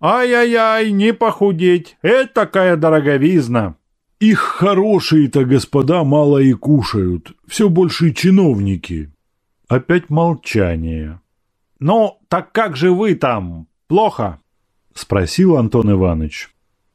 Ай-яй-яй, не похудеть, это такая дороговизна. Их хорошие-то господа мало и кушают, все больше чиновники. Опять молчание. Ну, так как же вы там? Плохо? Спросил Антон Иванович.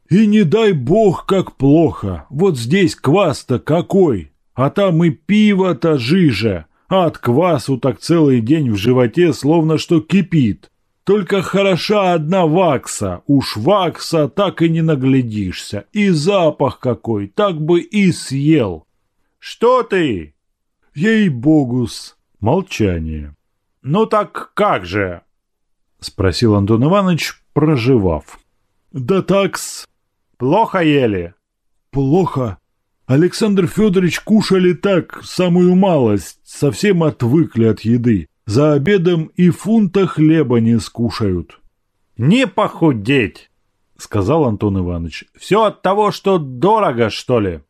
И не дай бог, как плохо. Вот здесь квас-то какой. А там и пиво-то жиже. А от квасу так целый день в животе словно что кипит. Только хороша одна вакса, уж вакса так и не наглядишься. И запах какой, так бы и съел. Что ты? Ей-богус. Молчание. Ну так как же? Спросил Антон Иванович, проживав. Да такс. Плохо ели? Плохо. Александр Федорович кушали так, самую малость, совсем отвыкли от еды. За обедом и фунта хлеба не скушают. «Не похудеть!» — сказал Антон Иванович. «Все от того, что дорого, что ли?»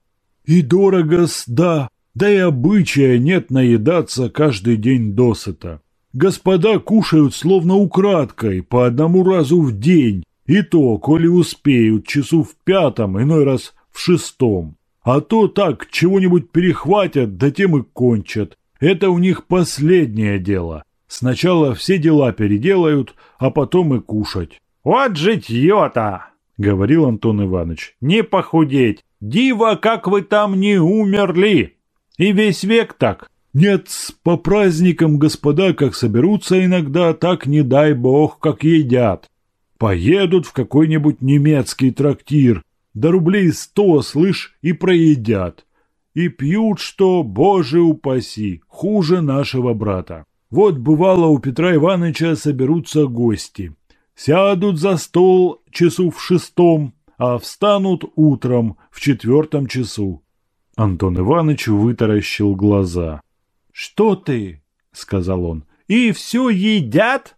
«И дорого-с, да. Да и обычая нет наедаться каждый день досыта. Господа кушают словно украдкой, по одному разу в день, и то, коли успеют, часу в пятом, иной раз в шестом. А то так, чего-нибудь перехватят, да тем и кончат. Это у них последнее дело. Сначала все дела переделают, а потом и кушать. «Вот житье-то!» — говорил Антон Иванович. «Не похудеть! Диво, как вы там не умерли! И весь век так!» «Нет, по праздникам господа как соберутся иногда, так не дай бог, как едят. Поедут в какой-нибудь немецкий трактир, да рублей сто, слышь, и проедят и пьют, что, боже упаси, хуже нашего брата. Вот бывало у Петра Ивановича соберутся гости. Сядут за стол часу в шестом, а встанут утром в четвертом часу. Антон Иванович вытаращил глаза. «Что ты?» — сказал он. «И все едят?»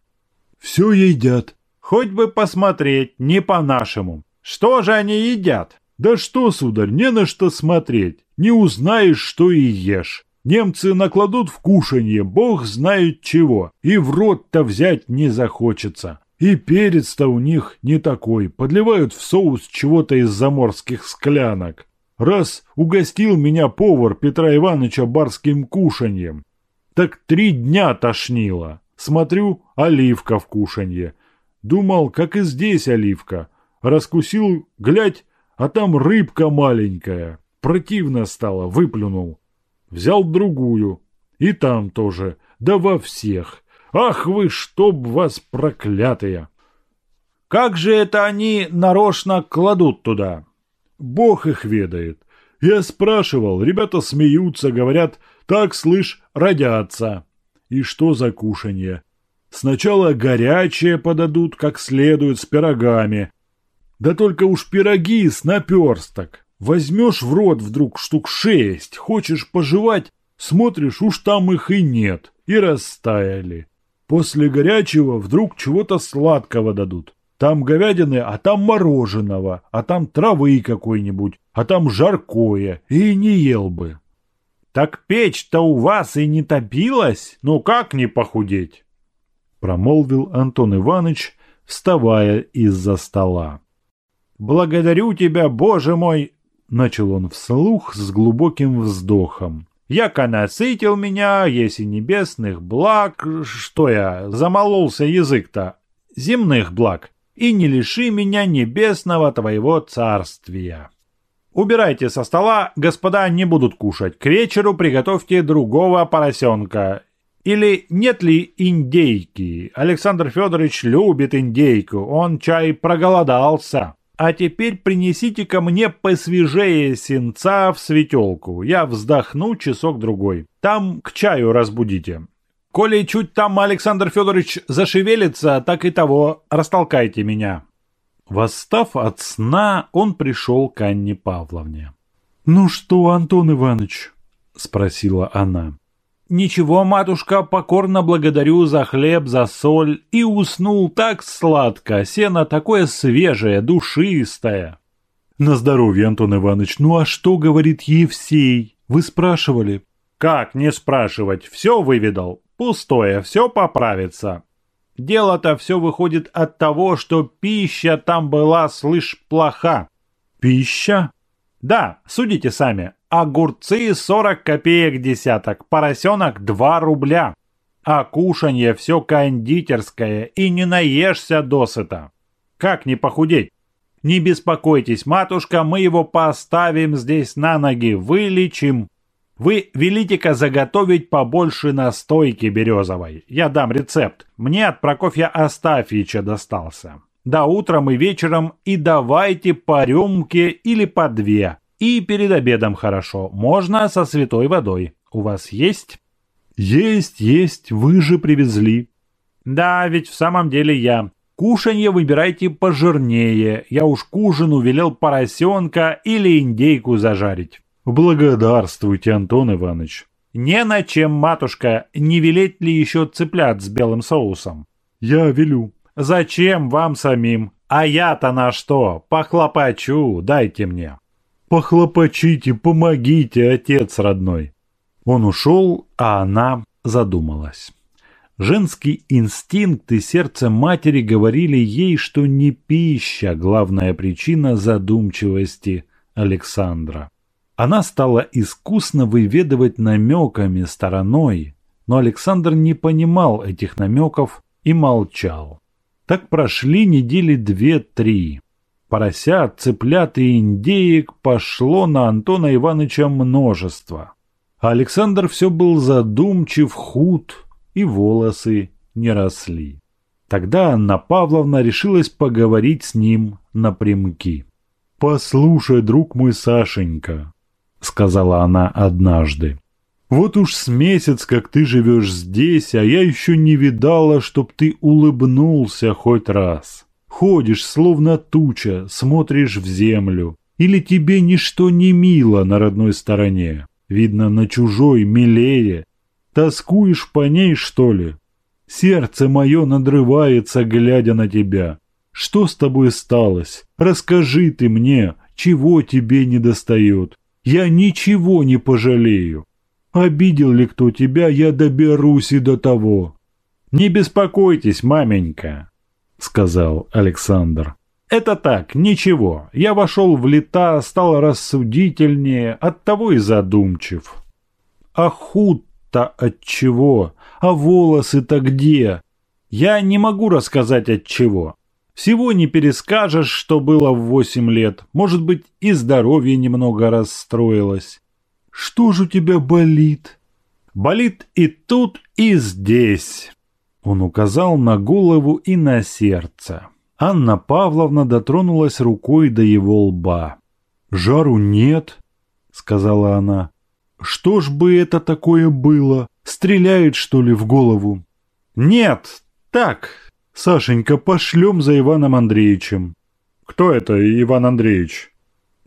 «Все едят». «Хоть бы посмотреть, не по-нашему. Что же они едят?» «Да что, сударь, не на что смотреть. Не узнаешь, что и ешь. Немцы накладут в кушанье, бог знает чего, и в рот-то взять не захочется. И перец-то у них не такой, подливают в соус чего-то из заморских склянок. Раз угостил меня повар Петра Ивановича барским кушаньем, так три дня тошнило. Смотрю, оливка в кушанье. Думал, как и здесь оливка. Раскусил, глядь, а там рыбка маленькая. Противно стало, выплюнул. Взял другую. И там тоже. Да во всех. Ах вы, чтоб вас проклятые! Как же это они нарочно кладут туда? Бог их ведает. Я спрашивал, ребята смеются, говорят, так, слышь, родятся. И что за кушанье? Сначала горячее подадут, как следует, с пирогами. Да только уж пироги с наперсток. Возьмешь в рот вдруг штук шесть, хочешь пожевать, смотришь, уж там их и нет, и растаяли. После горячего вдруг чего-то сладкого дадут. Там говядины, а там мороженого, а там травы какой-нибудь, а там жаркое, и не ел бы. Так печь-то у вас и не топилась? Ну как не похудеть? Промолвил Антон Иванович, вставая из-за стола. Благодарю тебя, Боже мой, Начал он вслух с глубоким вздохом. «Яко насытил меня, если небесных благ, что я, замололся язык-то, земных благ, и не лиши меня небесного твоего царствия». «Убирайте со стола, господа не будут кушать. К вечеру приготовьте другого поросенка. Или нет ли индейки? Александр Федорович любит индейку, он чай проголодался». А теперь принесите ко мне посвежее сенца в светелку. Я вздохну часок-другой. Там к чаю разбудите. Коли чуть там Александр Федорович зашевелится, так и того, растолкайте меня». Восстав от сна, он пришел к Анне Павловне. «Ну что, Антон Иванович?» – спросила она. «Ничего, матушка, покорно благодарю за хлеб, за соль». И уснул так сладко, сено такое свежее, душистое. «На здоровье, Антон Иванович. Ну а что говорит Евсей? Вы спрашивали?» «Как не спрашивать? Все выведал. Пустое, все поправится». Дело-то все выходит от того, что пища там была, слышь, плоха. Пища? Да, судите сами. Огурцы 40 копеек десяток, поросенок 2 рубля. А кушанье все кондитерское, и не наешься досыта. Как не похудеть? Не беспокойтесь, матушка, мы его поставим здесь на ноги, вылечим. Вы велите-ка заготовить побольше настойки березовой. Я дам рецепт. Мне от Прокофья Астафьича достался. До утром и вечером и давайте по рюмке или по две. И перед обедом хорошо. Можно со святой водой. У вас есть? Есть, есть. Вы же привезли. Да, ведь в самом деле я. Кушанье выбирайте пожирнее. Я уж к ужину велел поросенка или индейку зажарить. Благодарствуйте, Антон Иванович. Не на чем, матушка, не велеть ли еще цыплят с белым соусом? Я велю. Зачем вам самим? А я-то на что? Похлопочу, дайте мне. Похлопочите, помогите, отец родной. Он ушел, а она задумалась. Женский инстинкт и сердце матери говорили ей, что не пища главная причина задумчивости Александра. Она стала искусно выведывать намеками стороной, но Александр не понимал этих намеков и молчал. Так прошли недели две-три. Поросят, цыплят и индеек пошло на Антона Ивановича множество. А Александр все был задумчив, худ, и волосы не росли. Тогда Анна Павловна решилась поговорить с ним напрямки. «Послушай, друг мой Сашенька, сказала она однажды. Вот уж с месяц, как ты живешь здесь, а я еще не видала, чтоб ты улыбнулся хоть раз. Ходишь, словно туча, смотришь в землю. Или тебе ничто не мило на родной стороне? Видно, на чужой милее. Тоскуешь по ней, что ли? Сердце мое надрывается, глядя на тебя. Что с тобой сталось? Расскажи ты мне, чего тебе не достает. Я ничего не пожалею. Обидел ли кто тебя, я доберусь и до того. Не беспокойтесь, маменька, сказал Александр. Это так, ничего. Я вошел в лета, стал рассудительнее, оттого и задумчив. А худ-то от чего? А волосы-то где? Я не могу рассказать от чего. Всего не перескажешь, что было в восемь лет. Может быть, и здоровье немного расстроилось. Что же у тебя болит? Болит и тут, и здесь. Он указал на голову и на сердце. Анна Павловна дотронулась рукой до его лба. «Жару нет», — сказала она. «Что ж бы это такое было? Стреляет, что ли, в голову?» «Нет, так, Сашенька, пошлем за Иваном Андреевичем. Кто это Иван Андреевич?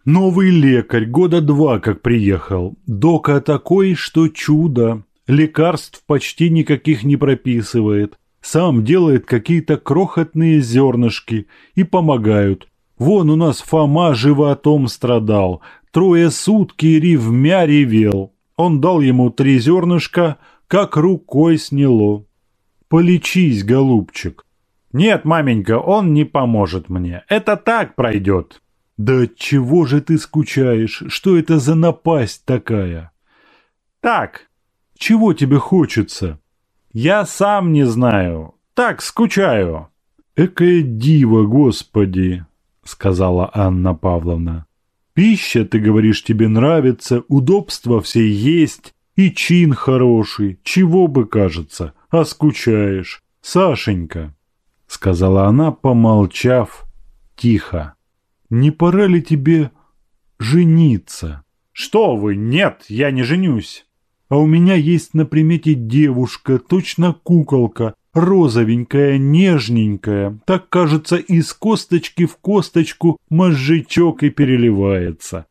Новый лекарь, года два как приехал. Дока такой, что чудо. Лекарств почти никаких не прописывает. Сам делает какие-то крохотные зернышки и помогают. Вон у нас Фома животом страдал. Трое сутки ревмя ревел. Он дал ему три зернышка, как рукой сняло. Полечись, голубчик. «Нет, маменька, он не поможет мне. Это так пройдет». «Да чего же ты скучаешь? Что это за напасть такая?» «Так». «Чего тебе хочется?» «Я сам не знаю. Так скучаю». «Экая дива, господи!» — сказала Анна Павловна. «Пища, ты говоришь, тебе нравится, удобства все есть, и чин хороший, чего бы кажется, а скучаешь. Сашенька!» — сказала она, помолчав, тихо. «Не пора ли тебе жениться?» «Что вы, нет, я не женюсь!» «А у меня есть на примете девушка, точно куколка, розовенькая, нежненькая, так, кажется, из косточки в косточку мозжечок и переливается.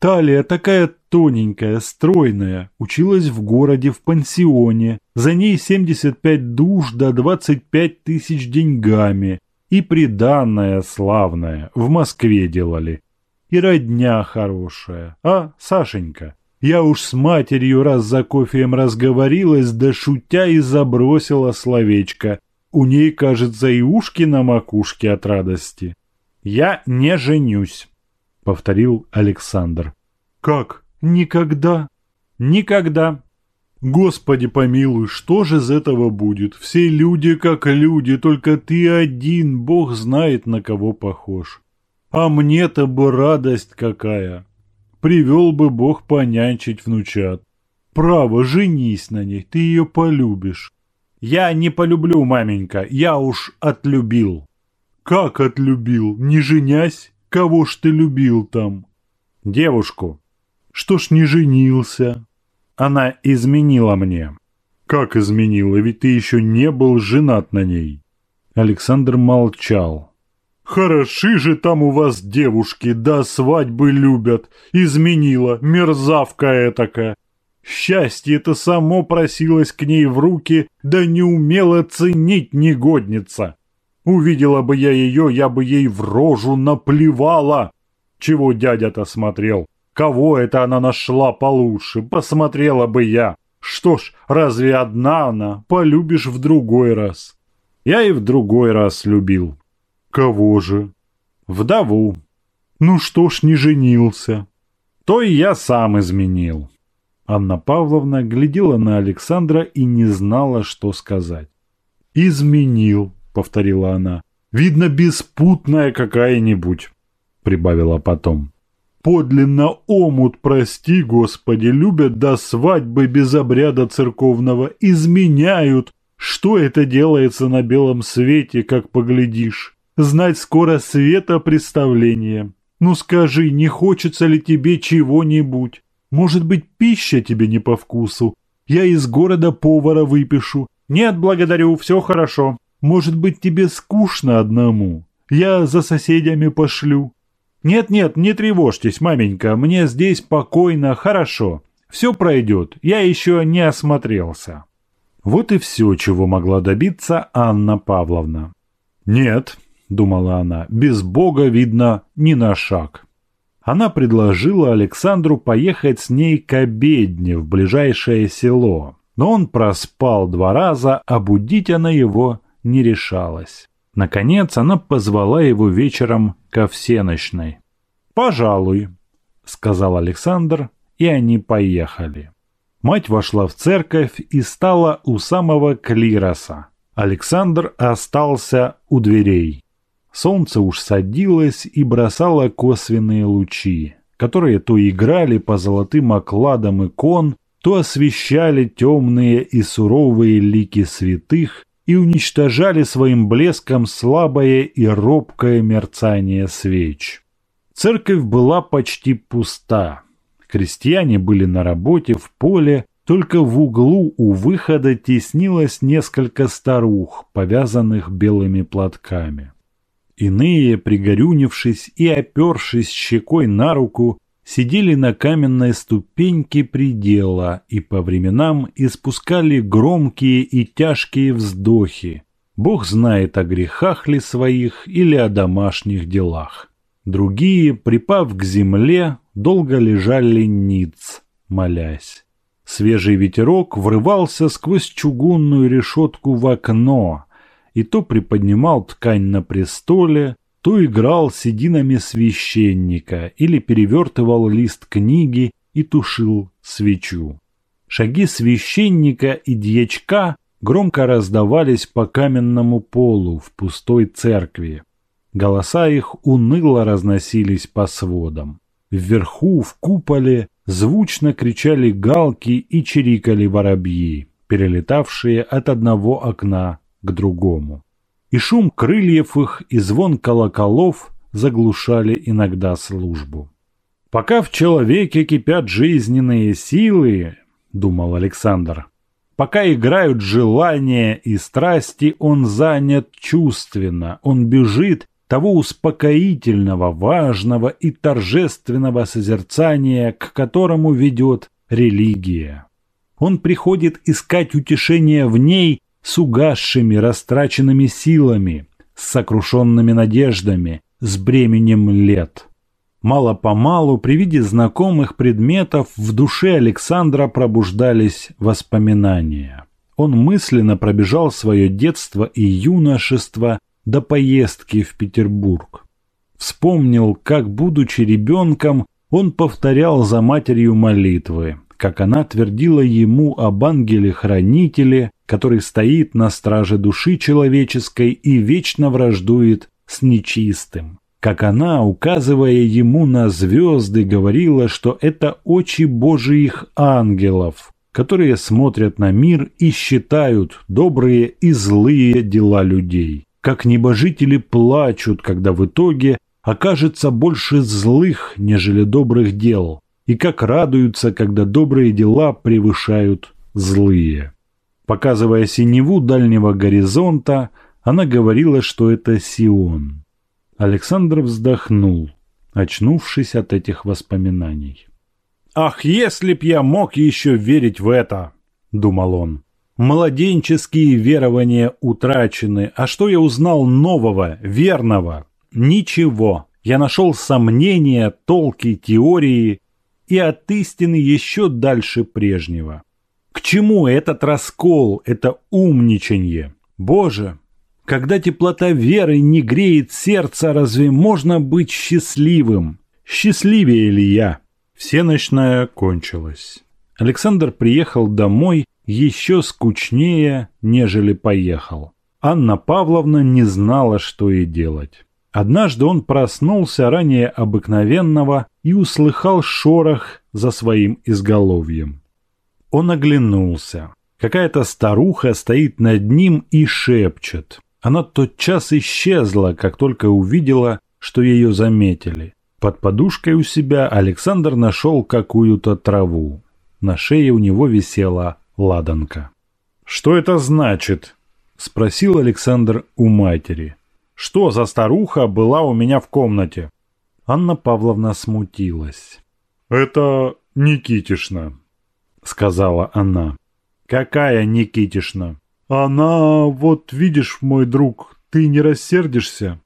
Талия такая тоненькая, стройная, училась в городе в пансионе, за ней 75 душ до 25 тысяч деньгами, и приданная славная, в Москве делали. И родня хорошая, а, Сашенька? Я уж с матерью раз за кофеем разговорилась, да шутя и забросила словечко. У ней, кажется, и ушки на макушке от радости. «Я не женюсь», — повторил Александр. «Как? Никогда?» «Никогда». «Господи помилуй, что же из этого будет? Все люди как люди, только ты один, Бог знает, на кого похож. А мне-то бы радость какая! Привел бы Бог понянчить внучат. Право, женись на ней, ты ее полюбишь». «Я не полюблю, маменька, я уж отлюбил». «Как отлюбил? Не женясь? Кого ж ты любил там?» «Девушку». «Что ж не женился?» Она изменила мне. Как изменила? Ведь ты еще не был женат на ней. Александр молчал. Хороши же там у вас девушки, да свадьбы любят. Изменила, мерзавка этакая. Счастье это само просилось к ней в руки, да не умела ценить негодница. Увидела бы я ее, я бы ей в рожу наплевала. Чего дядя-то смотрел? Кого это она нашла получше? Посмотрела бы я. Что ж, разве одна она? Полюбишь в другой раз. Я и в другой раз любил. Кого же? Вдову. Ну что ж, не женился. То и я сам изменил. Анна Павловна глядела на Александра и не знала, что сказать. «Изменил», — повторила она. «Видно, беспутная какая-нибудь», — прибавила потом подлинно омут, прости, Господи, любят до свадьбы без обряда церковного, изменяют. Что это делается на белом свете, как поглядишь? Знать скоро света представление. Ну скажи, не хочется ли тебе чего-нибудь? Может быть, пища тебе не по вкусу? Я из города повара выпишу. Нет, благодарю, все хорошо. Может быть, тебе скучно одному? Я за соседями пошлю. «Нет-нет, не тревожьтесь, маменька, мне здесь спокойно, хорошо. Все пройдет, я еще не осмотрелся». Вот и все, чего могла добиться Анна Павловна. «Нет», — думала она, — «без Бога, видно, ни на шаг». Она предложила Александру поехать с ней к обедне в ближайшее село, но он проспал два раза, а будить она его не решалась. Наконец она позвала его вечером ко всеночной. «Пожалуй», — сказал Александр, и они поехали. Мать вошла в церковь и стала у самого клироса. Александр остался у дверей. Солнце уж садилось и бросало косвенные лучи, которые то играли по золотым окладам икон, то освещали темные и суровые лики святых, и уничтожали своим блеском слабое и робкое мерцание свеч. Церковь была почти пуста. Крестьяне были на работе в поле, только в углу у выхода теснилось несколько старух, повязанных белыми платками. Иные, пригорюнившись и опершись щекой на руку, сидели на каменной ступеньке предела и по временам испускали громкие и тяжкие вздохи. Бог знает о грехах ли своих или о домашних делах. Другие, припав к земле, долго лежали ниц, молясь. Свежий ветерок врывался сквозь чугунную решетку в окно и то приподнимал ткань на престоле, то играл сединами священника или перевертывал лист книги и тушил свечу. Шаги священника и дьячка громко раздавались по каменному полу в пустой церкви. Голоса их уныло разносились по сводам. Вверху, в куполе, звучно кричали галки и чирикали воробьи, перелетавшие от одного окна к другому и шум крыльев их и звон колоколов заглушали иногда службу. «Пока в человеке кипят жизненные силы, — думал Александр, — пока играют желания и страсти, он занят чувственно, он бежит того успокоительного, важного и торжественного созерцания, к которому ведет религия. Он приходит искать утешение в ней с угасшими, растраченными силами, с сокрушенными надеждами, с бременем лет. Мало-помалу при виде знакомых предметов в душе Александра пробуждались воспоминания. Он мысленно пробежал свое детство и юношество до поездки в Петербург. Вспомнил, как, будучи ребенком, он повторял за матерью молитвы, как она твердила ему об ангеле-хранителе, который стоит на страже души человеческой и вечно враждует с нечистым. Как она, указывая ему на звезды, говорила, что это очи Божиих ангелов, которые смотрят на мир и считают добрые и злые дела людей. Как небожители плачут, когда в итоге окажется больше злых, нежели добрых дел, и как радуются, когда добрые дела превышают злые. Показывая синеву дальнего горизонта, она говорила, что это Сион. Александр вздохнул, очнувшись от этих воспоминаний. «Ах, если б я мог еще верить в это!» – думал он. «Младенческие верования утрачены, а что я узнал нового, верного? Ничего. Я нашел сомнения, толки, теории и от истины еще дальше прежнего. К чему этот раскол, это умничанье? Боже, когда теплота веры не греет сердце, разве можно быть счастливым? Счастливее ли я?» Всеночная кончилась. Александр приехал домой еще скучнее, нежели поехал. Анна Павловна не знала, что и делать. Однажды он проснулся ранее обыкновенного и услыхал шорох за своим изголовьем. Он оглянулся. Какая-то старуха стоит над ним и шепчет. Она тотчас исчезла, как только увидела, что ее заметили. Под подушкой у себя Александр нашел какую-то траву. На шее у него висела ладанка. «Что это значит?» – спросил Александр у матери. «Что за старуха была у меня в комнате?» Анна Павловна смутилась. «Это Никитишна», – сказала она. «Какая Никитишна?» «Она, вот видишь, мой друг, ты не рассердишься?»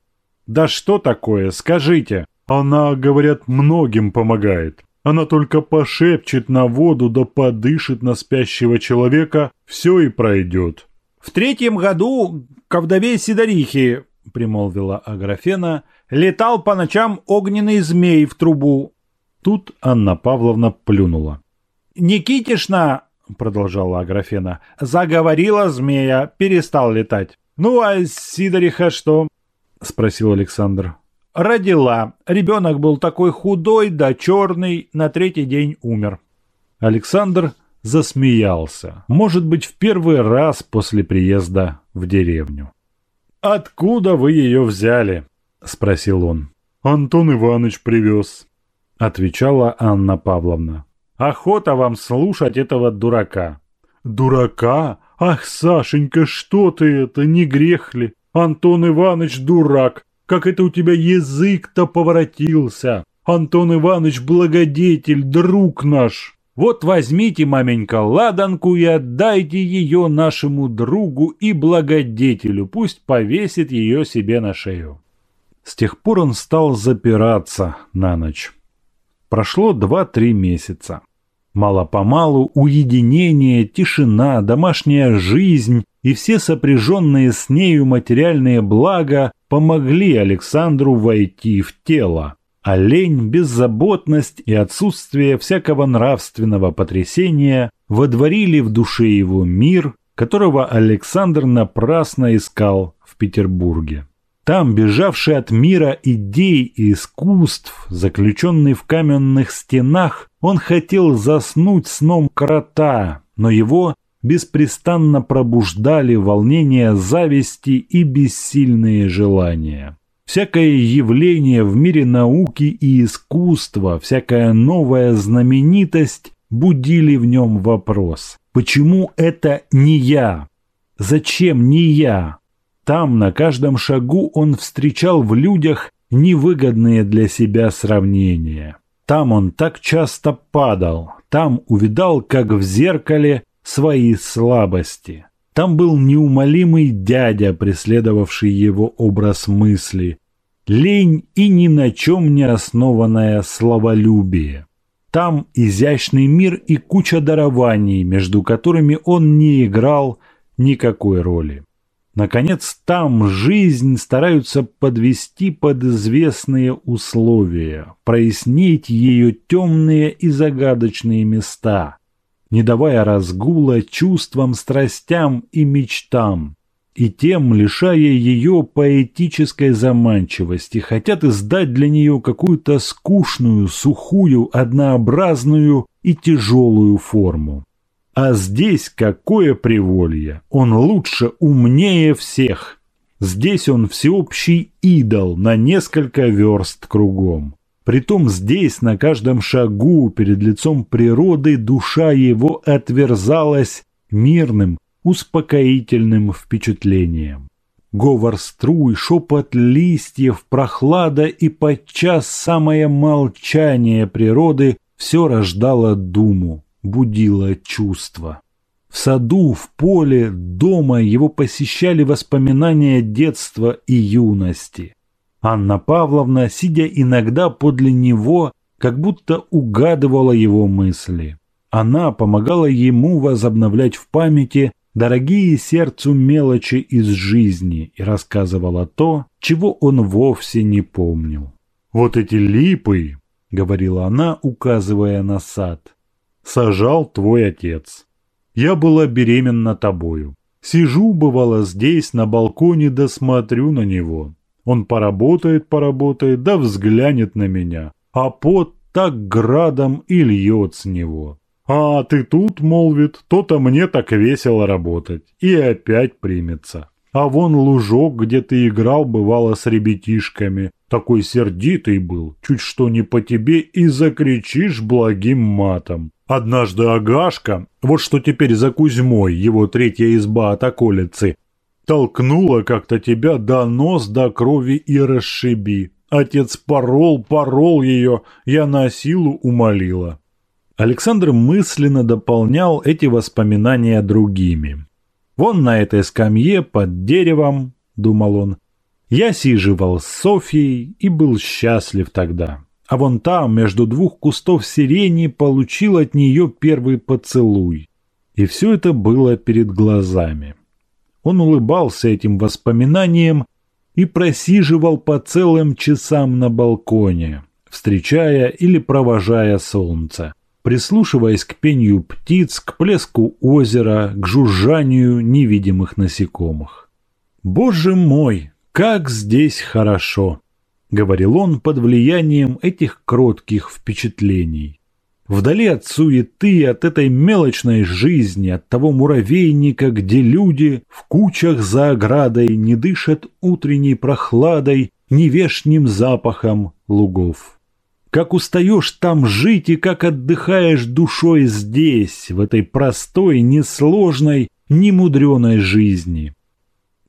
«Да что такое, скажите?» Она, говорят, многим помогает. Она только пошепчет на воду да подышит на спящего человека, все и пройдет. «В третьем году к вдове Сидорихи, — примолвила Аграфена, — летал по ночам огненный змей в трубу». Тут Анна Павловна плюнула. «Никитишна, — продолжала Аграфена, — заговорила змея, перестал летать. Ну а Сидориха что? — спросил Александр. Родила. Ребенок был такой худой да черный, на третий день умер. Александр засмеялся. Может быть, в первый раз после приезда в деревню. «Откуда вы ее взяли?» – спросил он. «Антон Иванович привез», – отвечала Анна Павловна. «Охота вам слушать этого дурака». «Дурака? Ах, Сашенька, что ты это, не грех ли? Антон Иванович дурак, как это у тебя язык-то поворотился? Антон Иванович благодетель, друг наш. Вот возьмите, маменька, ладанку и отдайте ее нашему другу и благодетелю, пусть повесит ее себе на шею. С тех пор он стал запираться на ночь. Прошло два-три месяца. Мало-помалу уединение, тишина, домашняя жизнь и все сопряженные с нею материальные блага помогли Александру войти в тело. А лень, беззаботность и отсутствие всякого нравственного потрясения водворили в душе его мир, которого Александр напрасно искал в Петербурге. Там, бежавший от мира идей и искусств, заключенный в каменных стенах, он хотел заснуть сном крота, но его беспрестанно пробуждали волнения зависти и бессильные желания. Всякое явление в мире науки и искусства, всякая новая знаменитость будили в нем вопрос «Почему это не я? Зачем не я?» Там на каждом шагу он встречал в людях невыгодные для себя сравнения. Там он так часто падал, там увидал, как в зеркале, свои слабости. Там был неумолимый дядя, преследовавший его образ мысли, лень и ни на чем не основанное словолюбие. там изящный мир и куча дарований, между которыми он не играл никакой роли. Наконец, там жизнь стараются подвести под известные условия, прояснить ее темные и загадочные места, не давая разгула чувствам, страстям и мечтам, и тем, лишая ее поэтической заманчивости, хотят издать для нее какую-то скучную, сухую, однообразную и тяжелую форму. А здесь какое приволье! Он лучше, умнее всех. Здесь он всеобщий идол на несколько верст кругом. Притом здесь, на каждом шагу, перед лицом природы, душа его отверзалась мирным, успокоительным впечатлением. Говор струй, шепот листьев, прохлада и подчас самое молчание природы все рождало думу, будило чувство. В саду, в поле, дома его посещали воспоминания детства и юности. Анна Павловна, сидя иногда подле него, как будто угадывала его мысли. Она помогала ему возобновлять в памяти дорогие сердцу мелочи из жизни и рассказывала то, чего он вовсе не помнил. «Вот эти липы!» — говорила она, указывая на сад сажал твой отец. Я была беременна тобою. Сижу, бывало, здесь, на балконе, да смотрю на него. Он поработает, поработает, да взглянет на меня, а пот так градом и льет с него. А ты тут, молвит, то-то мне так весело работать. И опять примется. А вон лужок, где ты играл, бывало, с ребятишками. Такой сердитый был, чуть что не по тебе, и закричишь благим матом. Однажды Агашка, вот что теперь за Кузьмой, его третья изба от околицы, толкнула как-то тебя до нос, до крови и расшиби. Отец порол, порол ее, я на силу умолила. Александр мысленно дополнял эти воспоминания другими. «Вон на этой скамье под деревом», — думал он, — «я сиживал с Софьей и был счастлив тогда а вон там, между двух кустов сирени, получил от нее первый поцелуй. И все это было перед глазами. Он улыбался этим воспоминаниям и просиживал по целым часам на балконе, встречая или провожая солнце, прислушиваясь к пению птиц, к плеску озера, к жужжанию невидимых насекомых. «Боже мой, как здесь хорошо!» говорил он под влиянием этих кротких впечатлений. Вдали от суеты, от этой мелочной жизни, от того муравейника, где люди в кучах за оградой не дышат утренней прохладой, ни вешним запахом лугов. Как устаешь там жить и как отдыхаешь душой здесь, в этой простой, несложной, немудреной жизни.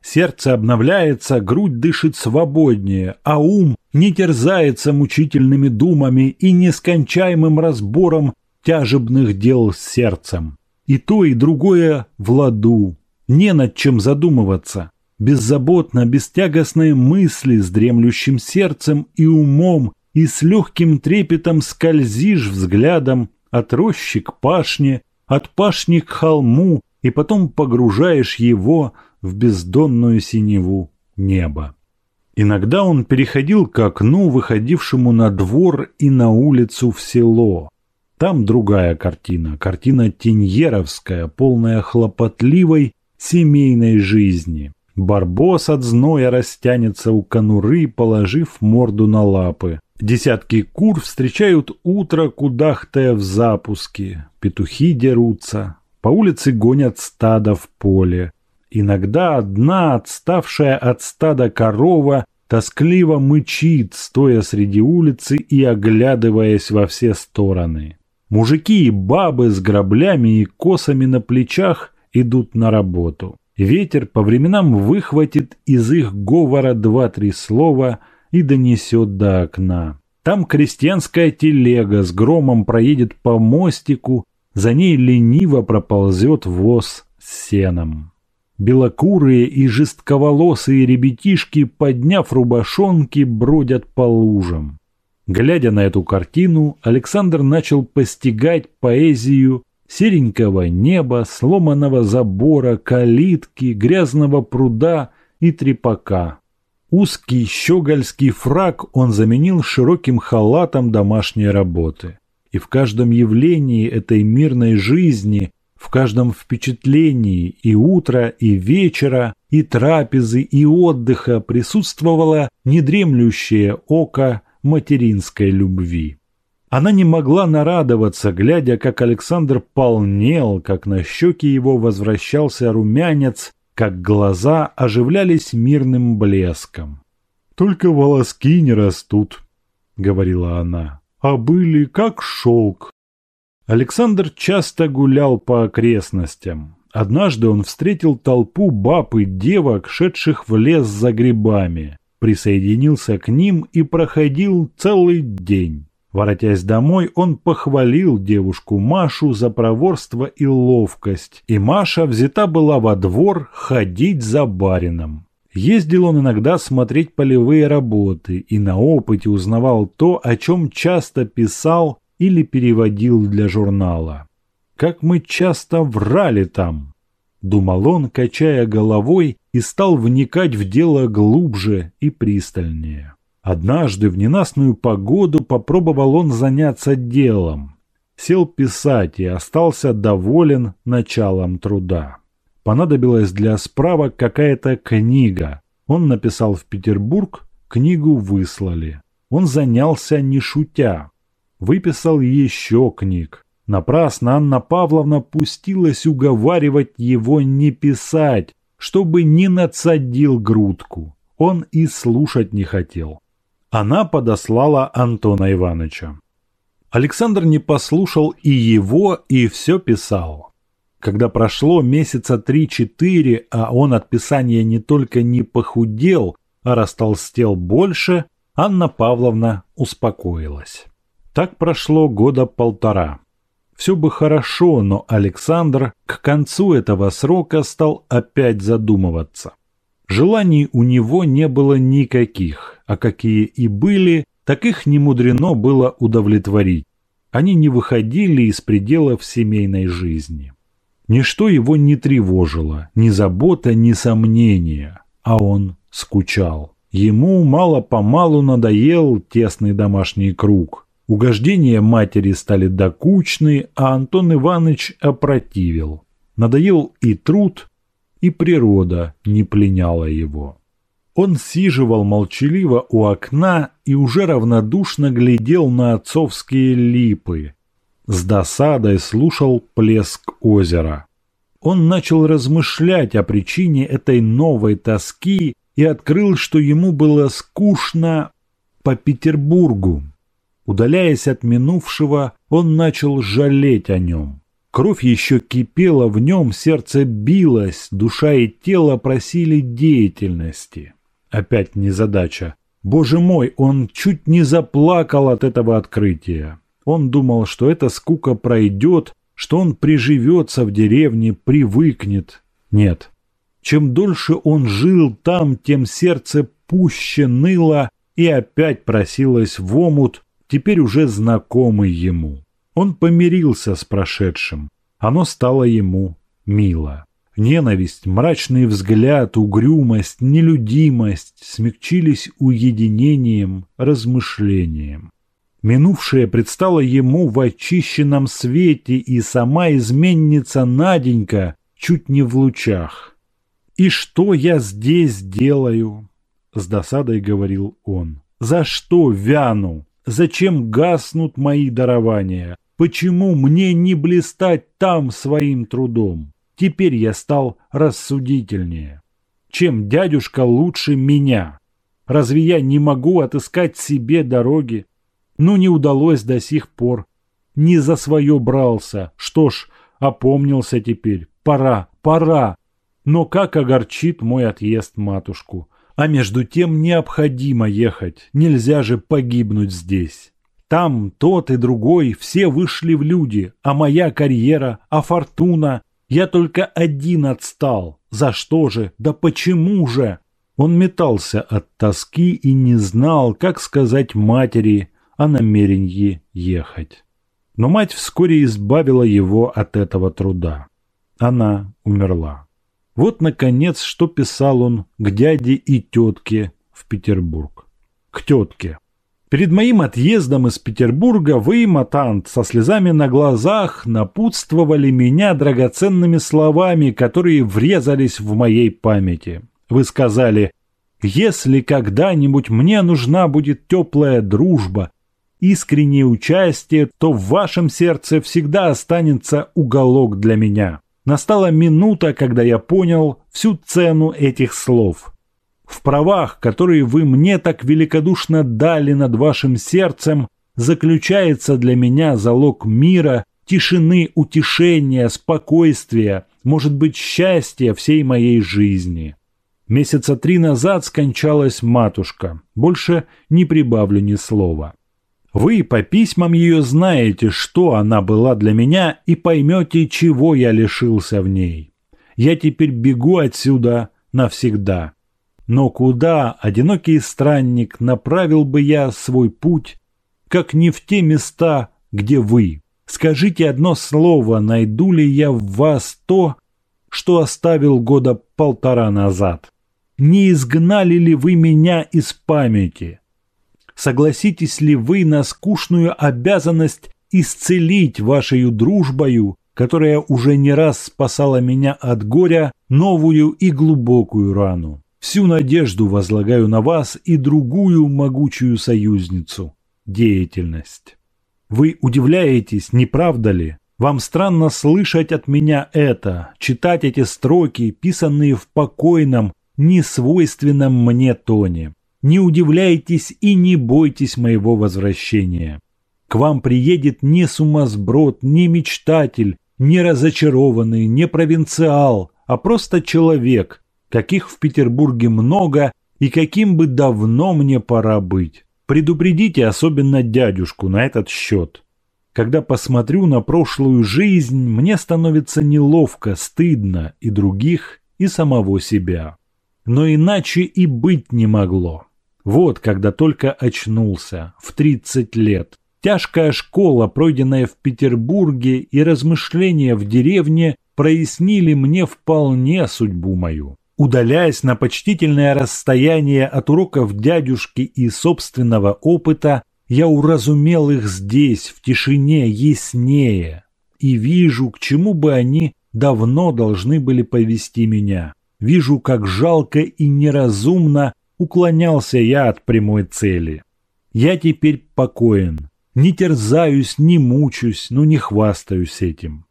Сердце обновляется, грудь дышит свободнее, а ум не терзается мучительными думами и нескончаемым разбором тяжебных дел с сердцем. И то, и другое в ладу. Не над чем задумываться. Беззаботно, без тягостной мысли, с дремлющим сердцем и умом, и с легким трепетом скользишь взглядом от рощи к пашне, от пашни к холму, и потом погружаешь его в бездонную синеву неба. Иногда он переходил к окну, выходившему на двор и на улицу в село. Там другая картина, картина теньеровская, полная хлопотливой семейной жизни. Барбос от зноя растянется у конуры, положив морду на лапы. Десятки кур встречают утро, кудахтая в запуске. Петухи дерутся. По улице гонят стадо в поле. Иногда одна отставшая от стада корова тоскливо мычит, стоя среди улицы и оглядываясь во все стороны. Мужики и бабы с граблями и косами на плечах идут на работу. Ветер по временам выхватит из их говора два-три слова и донесет до окна. Там крестьянская телега с громом проедет по мостику, за ней лениво проползет воз с сеном. Белокурые и жестковолосые ребятишки, подняв рубашонки, бродят по лужам. Глядя на эту картину, Александр начал постигать поэзию серенького неба, сломанного забора, калитки, грязного пруда и трепака. Узкий щегольский фраг он заменил широким халатом домашней работы. И в каждом явлении этой мирной жизни, в каждом впечатлении и утра, и вечера, и трапезы, и отдыха присутствовало недремлющее око материнской любви. Она не могла нарадоваться, глядя, как Александр полнел, как на щеки его возвращался румянец, как глаза оживлялись мирным блеском. «Только волоски не растут», — говорила она, — «а были как шелк». Александр часто гулял по окрестностям. Однажды он встретил толпу баб и девок, шедших в лес за грибами присоединился к ним и проходил целый день. Воротясь домой, он похвалил девушку Машу за проворство и ловкость, и Маша взята была во двор ходить за барином. Ездил он иногда смотреть полевые работы и на опыте узнавал то, о чем часто писал или переводил для журнала. Как мы часто врали там, думал он, качая головой, и стал вникать в дело глубже и пристальнее. Однажды в ненастную погоду попробовал он заняться делом. Сел писать и остался доволен началом труда. Понадобилась для справок какая-то книга. Он написал в Петербург, книгу выслали. Он занялся не шутя. Выписал еще книг. Напрасно Анна Павловна пустилась уговаривать его не писать, чтобы не надсадил грудку. Он и слушать не хотел. Она подослала Антона Ивановича. Александр не послушал и его, и все писал. Когда прошло месяца три-четыре, а он от писания не только не похудел, а растолстел больше, Анна Павловна успокоилась. Так прошло года полтора. Все бы хорошо, но Александр к концу этого срока стал опять задумываться. Желаний у него не было никаких, а какие и были, так их не мудрено было удовлетворить. Они не выходили из пределов семейной жизни. Ничто его не тревожило, ни забота, ни сомнения, а он скучал. Ему мало-помалу надоел тесный домашний круг. Угождения матери стали докучны, а Антон Иванович опротивил. Надоел и труд, и природа не пленяла его. Он сиживал молчаливо у окна и уже равнодушно глядел на отцовские липы. С досадой слушал плеск озера. Он начал размышлять о причине этой новой тоски и открыл, что ему было скучно по Петербургу. Удаляясь от минувшего, он начал жалеть о нем. Кровь еще кипела в нем, сердце билось, душа и тело просили деятельности. Опять незадача. Боже мой, он чуть не заплакал от этого открытия. Он думал, что эта скука пройдет, что он приживется в деревне, привыкнет. Нет. Чем дольше он жил там, тем сердце пуще ныло и опять просилось в омут, теперь уже знакомый ему. Он помирился с прошедшим. Оно стало ему мило. Ненависть, мрачный взгляд, угрюмость, нелюдимость смягчились уединением, размышлением. Минувшее предстало ему в очищенном свете, и сама изменница Наденька чуть не в лучах. «И что я здесь делаю?» — с досадой говорил он. «За что вяну? Зачем гаснут мои дарования? Почему мне не блистать там своим трудом? Теперь я стал рассудительнее. Чем дядюшка лучше меня? Разве я не могу отыскать себе дороги? Ну, не удалось до сих пор. Не за свое брался. Что ж, опомнился теперь. Пора, пора. Но как огорчит мой отъезд матушку. А между тем необходимо ехать, нельзя же погибнуть здесь. Там тот и другой все вышли в люди, а моя карьера, а фортуна. Я только один отстал. За что же? Да почему же? Он метался от тоски и не знал, как сказать матери о намерении ехать. Но мать вскоре избавила его от этого труда. Она умерла. Вот, наконец, что писал он к дяде и тетке в Петербург. К тетке. Перед моим отъездом из Петербурга вы, матант, со слезами на глазах напутствовали меня драгоценными словами, которые врезались в моей памяти. Вы сказали, если когда-нибудь мне нужна будет теплая дружба, искреннее участие, то в вашем сердце всегда останется уголок для меня. Настала минута, когда я понял всю цену этих слов. В правах, которые вы мне так великодушно дали над вашим сердцем, заключается для меня залог мира, тишины, утешения, спокойствия, может быть, счастья всей моей жизни. Месяца три назад скончалась матушка. Больше не прибавлю ни слова. Вы по письмам ее знаете, что она была для меня, и поймете, чего я лишился в ней. Я теперь бегу отсюда навсегда. Но куда, одинокий странник, направил бы я свой путь, как не в те места, где вы? Скажите одно слово, найду ли я в вас то, что оставил года полтора назад? Не изгнали ли вы меня из памяти? Согласитесь ли вы на скучную обязанность исцелить вашей дружбою, которая уже не раз спасала меня от горя, новую и глубокую рану? Всю надежду возлагаю на вас и другую могучую союзницу – деятельность. Вы удивляетесь, не правда ли? Вам странно слышать от меня это, читать эти строки, писанные в покойном, несвойственном мне тоне. Не удивляйтесь и не бойтесь моего возвращения. К вам приедет не сумасброд, не мечтатель, не разочарованный, не провинциал, а просто человек, каких в Петербурге много и каким бы давно мне пора быть. Предупредите особенно дядюшку на этот счет. Когда посмотрю на прошлую жизнь, мне становится неловко, стыдно и других, и самого себя. Но иначе и быть не могло. Вот когда только очнулся, в 30 лет. Тяжкая школа, пройденная в Петербурге, и размышления в деревне прояснили мне вполне судьбу мою. Удаляясь на почтительное расстояние от уроков дядюшки и собственного опыта, я уразумел их здесь, в тишине, яснее, и вижу, к чему бы они давно должны были повести меня. Вижу, как жалко и неразумно уклонялся я от прямой цели. Я теперь покоен, не терзаюсь, не мучусь, но не хвастаюсь этим.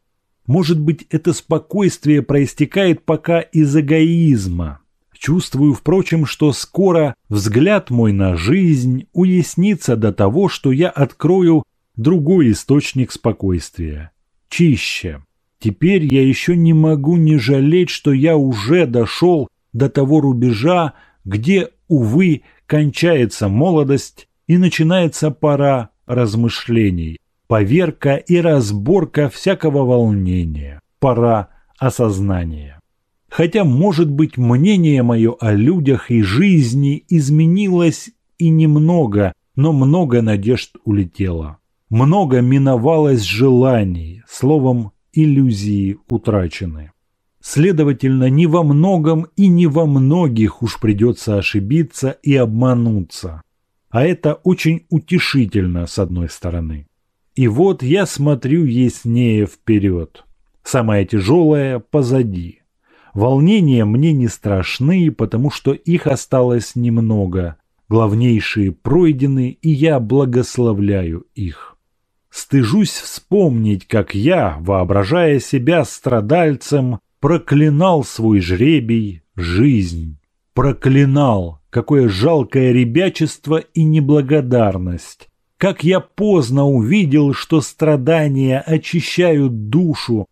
Может быть, это спокойствие проистекает пока из эгоизма. Чувствую, впрочем, что скоро взгляд мой на жизнь уяснится до того, что я открою другой источник спокойствия. Чище. Теперь я еще не могу не жалеть, что я уже дошел до того рубежа, где, увы, кончается молодость и начинается пора размышлений поверка и разборка всякого волнения, пора осознания. Хотя, может быть, мнение мое о людях и жизни изменилось и немного, но много надежд улетело. Много миновалось желаний, словом, иллюзии утрачены. Следовательно, не во многом и не во многих уж придется ошибиться и обмануться. А это очень утешительно, с одной стороны. И вот я смотрю яснее вперед. Самое тяжелое позади. Волнения мне не страшны, потому что их осталось немного. Главнейшие пройдены, и я благословляю их. Стыжусь вспомнить, как я, воображая себя страдальцем, проклинал свой жребий, жизнь. Проклинал, какое жалкое ребячество и неблагодарность как я поздно увидел, что страдания очищают душу,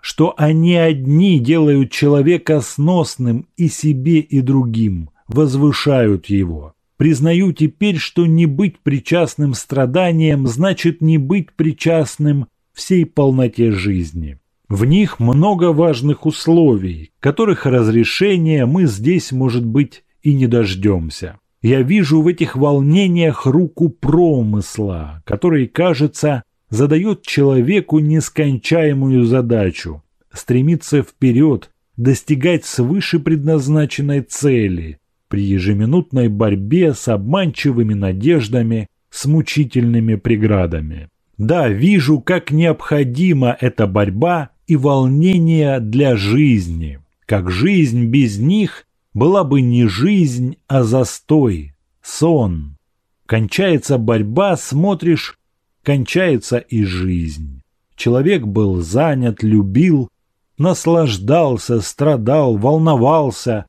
что они одни делают человека сносным и себе, и другим, возвышают его. Признаю теперь, что не быть причастным страданиям значит не быть причастным всей полноте жизни. В них много важных условий, которых разрешения мы здесь, может быть, и не дождемся. Я вижу в этих волнениях руку промысла, который, кажется, задает человеку нескончаемую задачу – стремиться вперед, достигать свыше предназначенной цели при ежеминутной борьбе с обманчивыми надеждами, с мучительными преградами. Да, вижу, как необходима эта борьба и волнение для жизни, как жизнь без них была бы не жизнь, а застой, сон. Кончается борьба, смотришь, кончается и жизнь. Человек был занят, любил, наслаждался, страдал, волновался,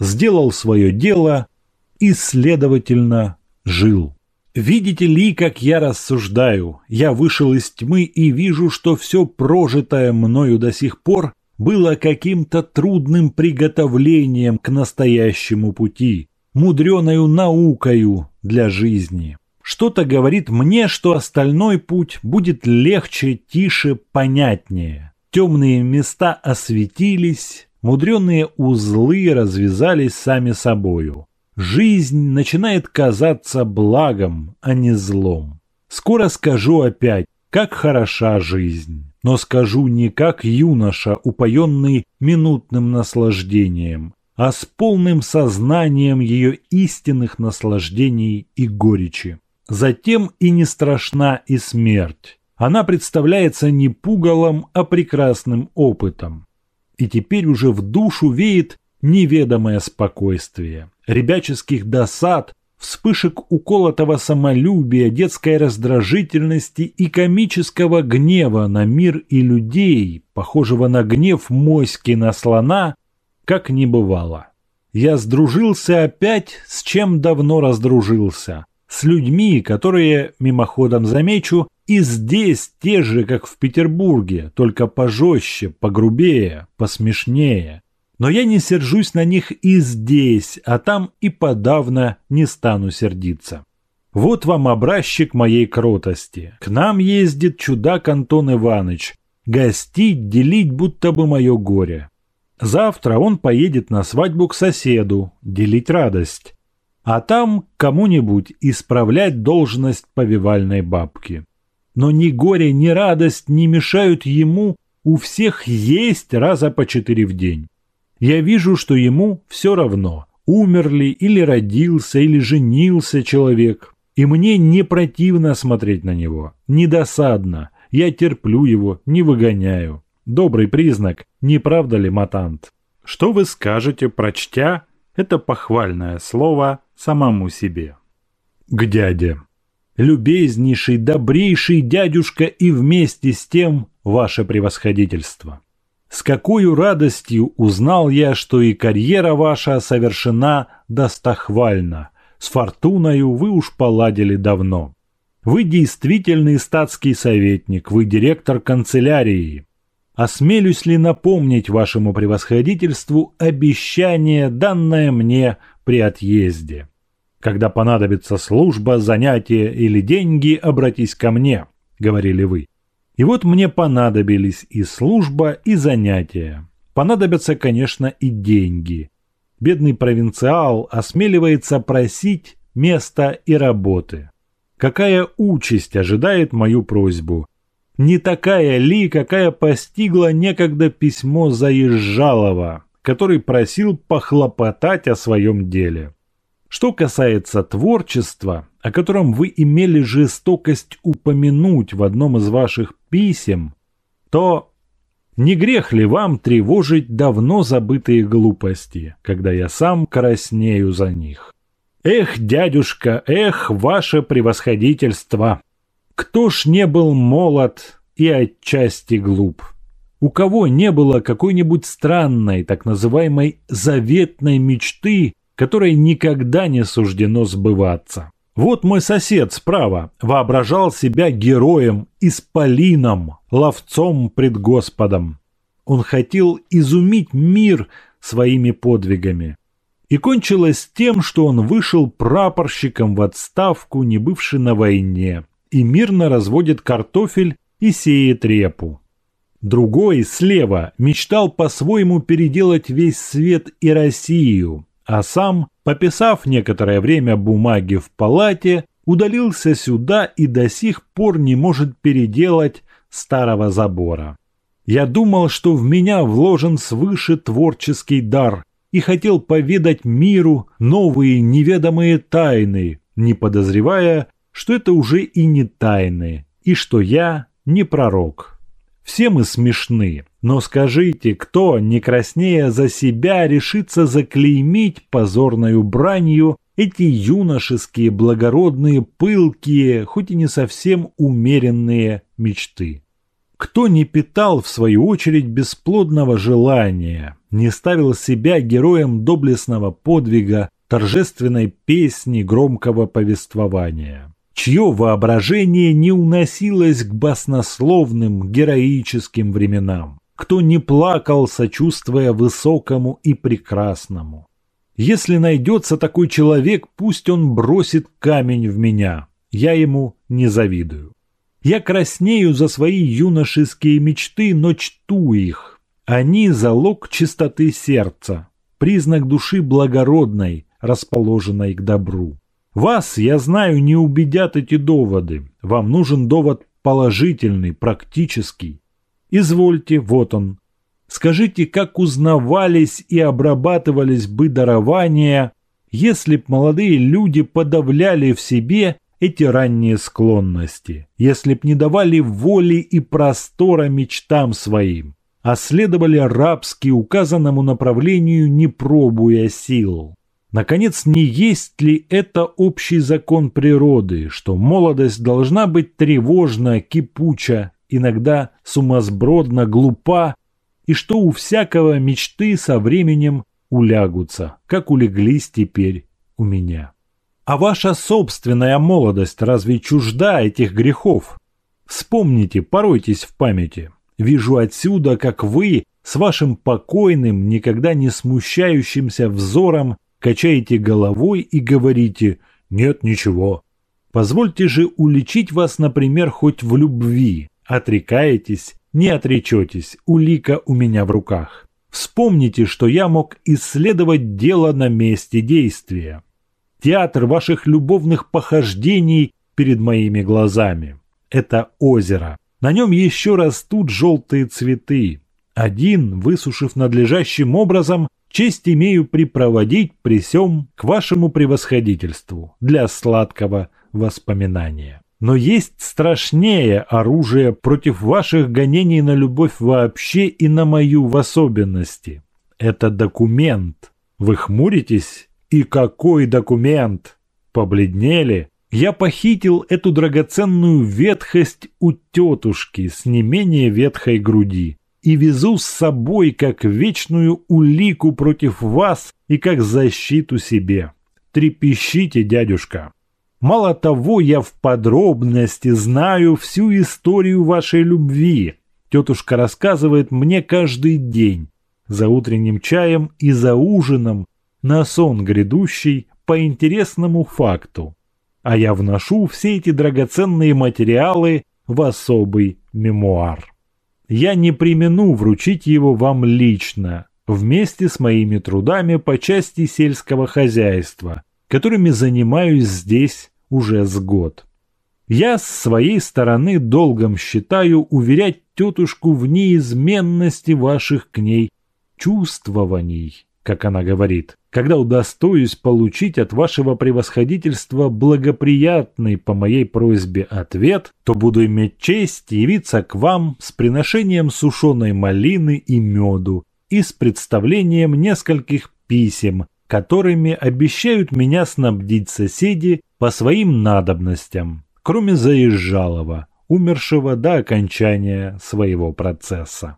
сделал свое дело и, следовательно, жил. Видите ли, как я рассуждаю? Я вышел из тьмы и вижу, что все прожитое мною до сих пор было каким-то трудным приготовлением к настоящему пути, мудреною наукою для жизни. Что-то говорит мне, что остальной путь будет легче, тише, понятнее. Темные места осветились, мудреные узлы развязались сами собою. Жизнь начинает казаться благом, а не злом. Скоро скажу опять, как хороша жизнь, но скажу не как юноша, упоенный минутным наслаждением, а с полным сознанием ее истинных наслаждений и горечи. Затем и не страшна и смерть. Она представляется не пугалом, а прекрасным опытом. И теперь уже в душу веет неведомое спокойствие. Ребяческих досад, вспышек уколотого самолюбия, детской раздражительности и комического гнева на мир и людей, похожего на гнев моськи на слона, как не бывало. Я сдружился опять, с чем давно раздружился, с людьми, которые, мимоходом замечу, и здесь те же, как в Петербурге, только пожестче, погрубее, посмешнее. Но я не сержусь на них и здесь, а там и подавно не стану сердиться. Вот вам образчик моей кротости. К нам ездит чудак Антон Иванович. Гостить, делить будто бы мое горе. Завтра он поедет на свадьбу к соседу, делить радость а там кому-нибудь исправлять должность повивальной бабки. Но ни горе, ни радость не мешают ему у всех есть раза по четыре в день. Я вижу, что ему все равно, умер ли или родился или женился человек, и мне не противно смотреть на него, не досадно, я терплю его, не выгоняю. Добрый признак, не правда ли, матант? Что вы скажете, прочтя это похвальное слово самому себе. К дяде. Любезнейший, добрейший дядюшка и вместе с тем ваше превосходительство. С какой радостью узнал я, что и карьера ваша совершена достохвально. С фортуною вы уж поладили давно. Вы действительный статский советник, вы директор канцелярии. Осмелюсь ли напомнить вашему превосходительству обещание, данное мне при отъезде? Когда понадобится служба, занятие или деньги, обратись ко мне, говорили вы. И вот мне понадобились и служба, и занятия. Понадобятся, конечно, и деньги. Бедный провинциал осмеливается просить места и работы. Какая участь ожидает мою просьбу? не такая ли, какая постигла некогда письмо Заезжалова, который просил похлопотать о своем деле. Что касается творчества, о котором вы имели жестокость упомянуть в одном из ваших писем, то не грех ли вам тревожить давно забытые глупости, когда я сам краснею за них? Эх, дядюшка, эх, ваше превосходительство! Кто ж не был молод и отчасти глуп? У кого не было какой-нибудь странной, так называемой заветной мечты, которой никогда не суждено сбываться? Вот мой сосед справа воображал себя героем, исполином, ловцом пред Господом. Он хотел изумить мир своими подвигами. И кончилось тем, что он вышел прапорщиком в отставку, не бывший на войне, и мирно разводит картофель и сеет репу. Другой, слева, мечтал по-своему переделать весь свет и Россию, а сам Пописав некоторое время бумаги в палате, удалился сюда и до сих пор не может переделать старого забора. Я думал, что в меня вложен свыше творческий дар и хотел поведать миру новые неведомые тайны, не подозревая, что это уже и не тайны, и что я не пророк. Все мы смешны, но скажите, кто, не краснея за себя, решится заклеймить позорною бранью эти юношеские, благородные, пылкие, хоть и не совсем умеренные мечты? Кто не питал, в свою очередь, бесплодного желания, не ставил себя героем доблестного подвига, торжественной песни, громкого повествования? чье воображение не уносилось к баснословным героическим временам, кто не плакал, сочувствуя высокому и прекрасному. Если найдется такой человек, пусть он бросит камень в меня, я ему не завидую. Я краснею за свои юношеские мечты, но чту их. Они – залог чистоты сердца, признак души благородной, расположенной к добру. Вас, я знаю, не убедят эти доводы. Вам нужен довод положительный, практический. Извольте, вот он. Скажите, как узнавались и обрабатывались бы дарования, если б молодые люди подавляли в себе эти ранние склонности, если б не давали воли и простора мечтам своим, а следовали рабски указанному направлению, не пробуя сил. Наконец, не есть ли это общий закон природы, что молодость должна быть тревожна, кипуча, иногда сумасбродно глупа, и что у всякого мечты со временем улягутся, как улеглись теперь у меня. А ваша собственная молодость разве чужда этих грехов? Вспомните, поройтесь в памяти. Вижу отсюда, как вы с вашим покойным, никогда не смущающимся взором качаете головой и говорите «нет ничего». Позвольте же уличить вас, например, хоть в любви. Отрекаетесь, не отречетесь, улика у меня в руках. Вспомните, что я мог исследовать дело на месте действия. Театр ваших любовных похождений перед моими глазами. Это озеро. На нем еще растут желтые цветы. Один, высушив надлежащим образом, Честь имею припроводить при сём к вашему превосходительству для сладкого воспоминания. Но есть страшнее оружие против ваших гонений на любовь вообще и на мою в особенности. Это документ. Вы хмуритесь? И какой документ? Побледнели? Я похитил эту драгоценную ветхость у тетушки с не менее ветхой груди и везу с собой как вечную улику против вас и как защиту себе. Трепещите, дядюшка. Мало того, я в подробности знаю всю историю вашей любви. Тетушка рассказывает мне каждый день, за утренним чаем и за ужином, на сон грядущий по интересному факту. А я вношу все эти драгоценные материалы в особый мемуар я не примену вручить его вам лично, вместе с моими трудами по части сельского хозяйства, которыми занимаюсь здесь уже с год. Я с своей стороны долгом считаю уверять тетушку в неизменности ваших к ней чувствований, как она говорит когда удостоюсь получить от вашего превосходительства благоприятный по моей просьбе ответ, то буду иметь честь явиться к вам с приношением сушеной малины и меду и с представлением нескольких писем, которыми обещают меня снабдить соседи по своим надобностям, кроме Заезжалова, умершего до окончания своего процесса.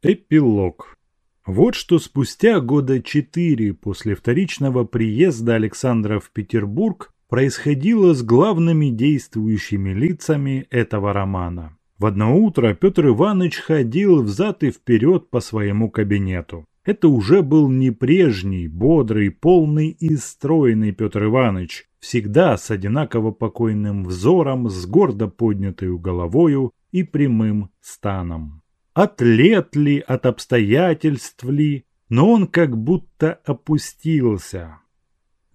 Эпилог вот что спустя года четыре после вторичного приезда Александра в Петербург происходило с главными действующими лицами этого романа. В одно утро Петр Иванович ходил взад и вперед по своему кабинету. Это уже был не прежний, бодрый, полный и стройный Петр Иванович, всегда с одинаково покойным взором, с гордо поднятой головою и прямым станом. Атлет ли, от обстоятельств ли, но он как будто опустился.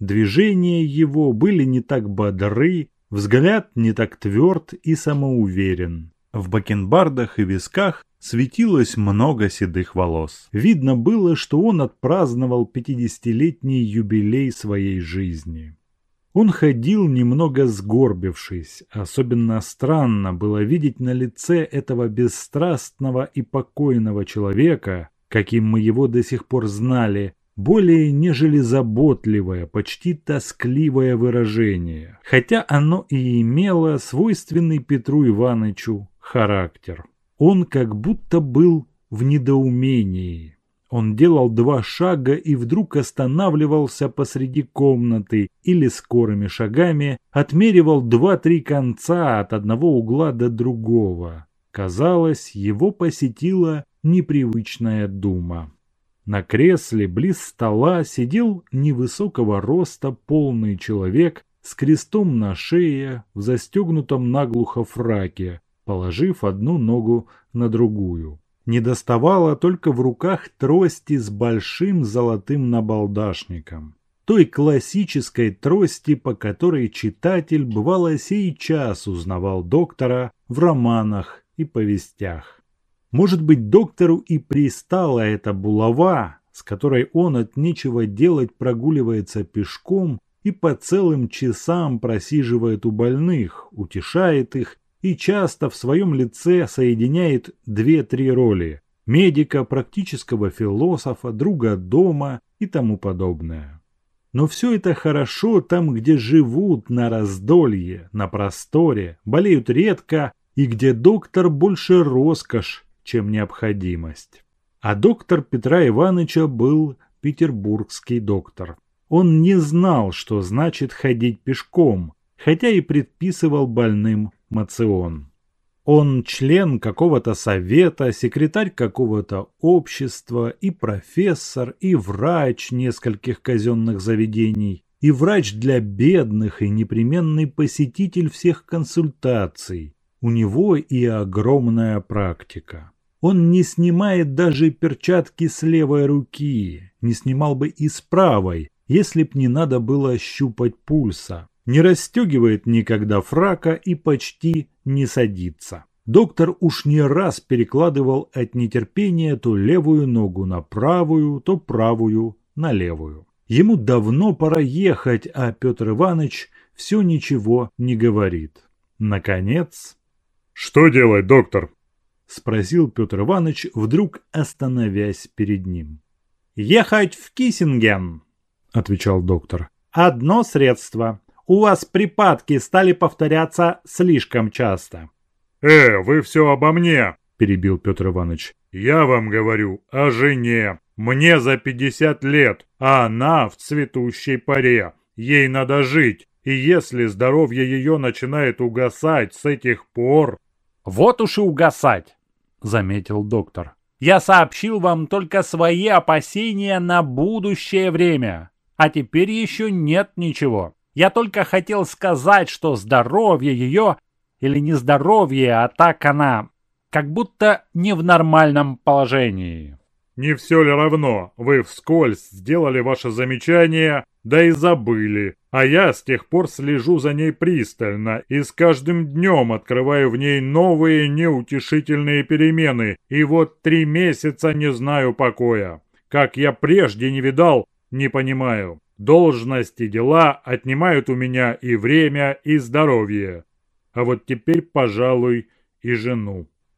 Движения его были не так бодры, взгляд не так тверд и самоуверен. В бакенбардах и висках светилось много седых волос. Видно было, что он отпраздновал пятидесятилетний юбилей своей жизни. Он ходил немного сгорбившись. Особенно странно было видеть на лице этого бесстрастного и покойного человека, каким мы его до сих пор знали, более нежели заботливое, почти тоскливое выражение, хотя оно и имело свойственный Петру Ивановичу характер. Он как будто был в недоумении. Он делал два шага и вдруг останавливался посреди комнаты или скорыми шагами отмеривал два-три конца от одного угла до другого. Казалось, его посетила непривычная дума. На кресле близ стола сидел невысокого роста полный человек с крестом на шее в застегнутом наглухо фраке, положив одну ногу на другую не доставало только в руках трости с большим золотым набалдашником. Той классической трости, по которой читатель бывало сей час узнавал доктора в романах и повестях. Может быть, доктору и пристала эта булава, с которой он от нечего делать прогуливается пешком и по целым часам просиживает у больных, утешает их и часто в своем лице соединяет две-три роли – медика, практического философа, друга дома и тому подобное. Но все это хорошо там, где живут на раздолье, на просторе, болеют редко и где доктор больше роскошь, чем необходимость. А доктор Петра Ивановича был петербургский доктор. Он не знал, что значит ходить пешком, хотя и предписывал больным мацион. Он член какого-то совета, секретарь какого-то общества и профессор, и врач нескольких казенных заведений, и врач для бедных, и непременный посетитель всех консультаций. У него и огромная практика. Он не снимает даже перчатки с левой руки, не снимал бы и с правой, если б не надо было щупать пульса не расстегивает никогда фрака и почти не садится. Доктор уж не раз перекладывал от нетерпения то левую ногу на правую, то правую на левую. Ему давно пора ехать, а Петр Иванович все ничего не говорит. Наконец... «Что делать, доктор?» — спросил Петр Иванович, вдруг остановясь перед ним. «Ехать в Киссинген», — отвечал доктор. «Одно средство у вас припадки стали повторяться слишком часто». «Э, вы все обо мне!» – перебил Петр Иванович. «Я вам говорю о жене. Мне за пятьдесят лет, а она в цветущей паре. Ей надо жить, и если здоровье ее начинает угасать с этих пор...» «Вот уж и угасать!» – заметил доктор. «Я сообщил вам только свои опасения на будущее время, а теперь еще нет ничего. Я только хотел сказать, что здоровье ее, или не здоровье, а так она, как будто не в нормальном положении. Не все ли равно? Вы вскользь сделали ваше замечание, да и забыли. А я с тех пор слежу за ней пристально и с каждым днем открываю в ней новые неутешительные перемены. И вот три месяца не знаю покоя. Как я прежде не видал, не понимаю. Должности, дела отнимают у меня и время, и здоровье. А вот теперь, пожалуй, и жену.